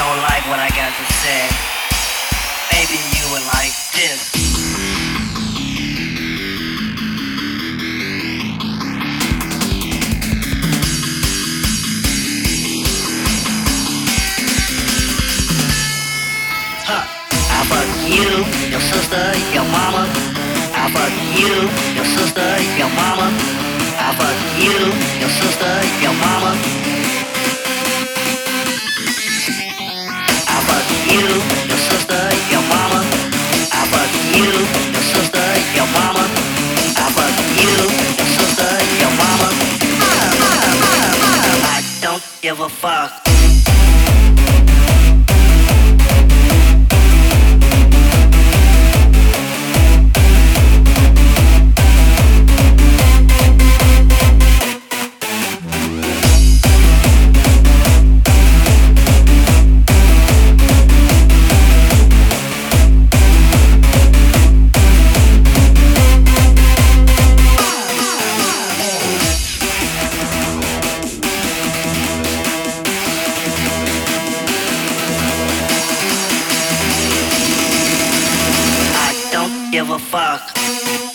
don't like what I got to say, maybe you would like this. Huh. I fuck you, your sister, your mama. I fuck you, your sister, your mama. I fuck you, your sister, your mama. Give a fuck. give a fuck.